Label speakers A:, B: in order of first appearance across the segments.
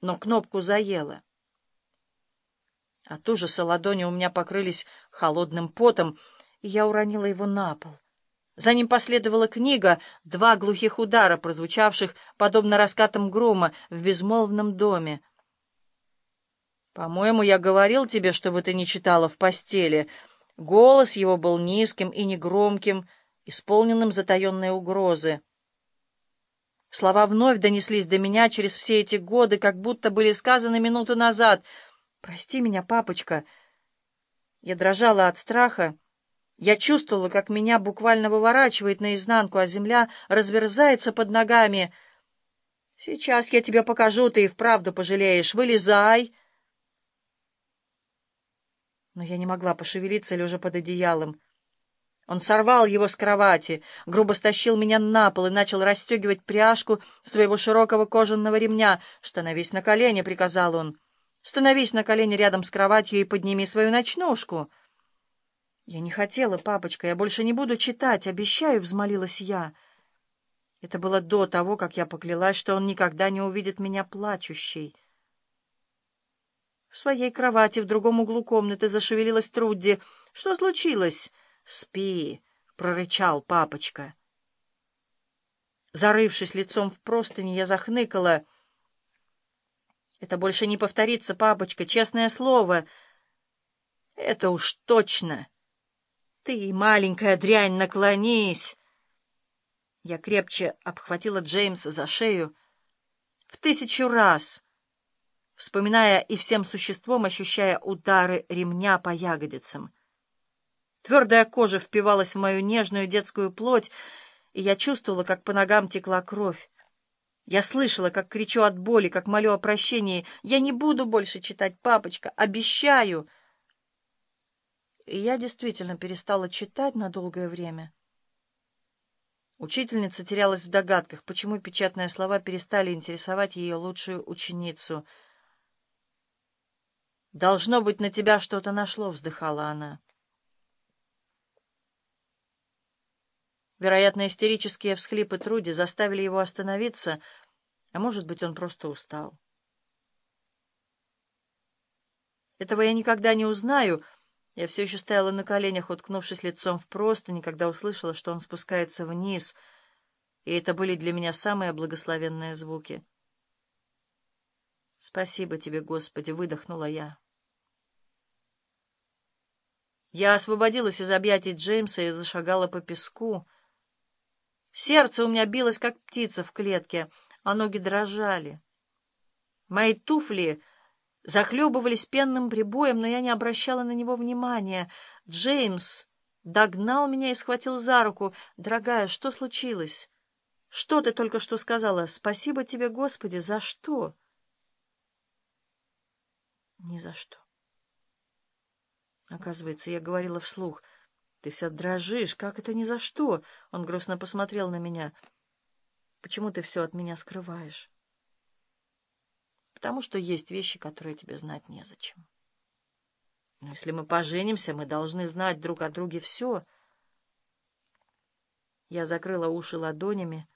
A: но кнопку заело. От ужаса ладони у меня покрылись холодным потом, и я уронила его на пол. За ним последовала книга, два глухих удара, прозвучавших, подобно раскатам грома, в безмолвном доме. «По-моему, я говорил тебе, чтобы ты не читала в постели». Голос его был низким и негромким, исполненным затаенной угрозы. Слова вновь донеслись до меня через все эти годы, как будто были сказаны минуту назад. «Прости меня, папочка». Я дрожала от страха. Я чувствовала, как меня буквально выворачивает наизнанку, а земля разверзается под ногами. «Сейчас я тебе покажу, ты и вправду пожалеешь. Вылезай!» Но я не могла пошевелиться, лежа под одеялом. Он сорвал его с кровати, грубо стащил меня на пол и начал расстегивать пряжку своего широкого кожаного ремня. «Становись на колени», — приказал он. «Становись на колени рядом с кроватью и подними свою ночнушку». «Я не хотела, папочка, я больше не буду читать, обещаю», — взмолилась я. Это было до того, как я поклялась, что он никогда не увидит меня плачущей. В своей кровати в другом углу комнаты зашевелилась Трудди. «Что случилось?» «Спи», — прорычал папочка. Зарывшись лицом в простыни, я захныкала. «Это больше не повторится, папочка, честное слово». «Это уж точно». «Ты, маленькая дрянь, наклонись!» Я крепче обхватила Джеймса за шею в тысячу раз, вспоминая и всем существом ощущая удары ремня по ягодицам. Твердая кожа впивалась в мою нежную детскую плоть, и я чувствовала, как по ногам текла кровь. Я слышала, как кричу от боли, как молю о прощении. «Я не буду больше читать, папочка, обещаю!» И я действительно перестала читать на долгое время. Учительница терялась в догадках, почему печатные слова перестали интересовать ее лучшую ученицу. «Должно быть, на тебя что-то нашло», — вздыхала она. Вероятно, истерические всхлипы Труди заставили его остановиться, а может быть, он просто устал. Этого я никогда не узнаю, — я все еще стояла на коленях, уткнувшись лицом в простыни, когда услышала, что он спускается вниз, и это были для меня самые благословенные звуки. «Спасибо тебе, Господи!» — выдохнула я. Я освободилась из объятий Джеймса и зашагала по песку. Сердце у меня билось, как птица в клетке, а ноги дрожали. Мои туфли захлебывались пенным прибоем, но я не обращала на него внимания. Джеймс догнал меня и схватил за руку. «Дорогая, что случилось? Что ты только что сказала? Спасибо тебе, Господи, за что?» «Ни за что». Оказывается, я говорила вслух. «Ты вся дрожишь. Как это ни за что?» Он грустно посмотрел на меня. «Почему ты все от меня скрываешь?» потому что есть вещи, которые тебе знать незачем. Но если мы поженимся, мы должны знать друг о друге все. Я закрыла уши ладонями,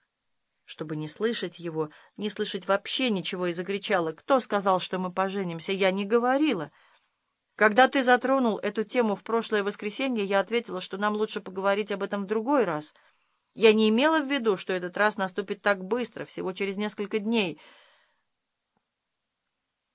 A: чтобы не слышать его, не слышать вообще ничего, и закричала. «Кто сказал, что мы поженимся? Я не говорила!» Когда ты затронул эту тему в прошлое воскресенье, я ответила, что нам лучше поговорить об этом в другой раз. Я не имела в виду, что этот раз наступит так быстро, всего через несколько дней —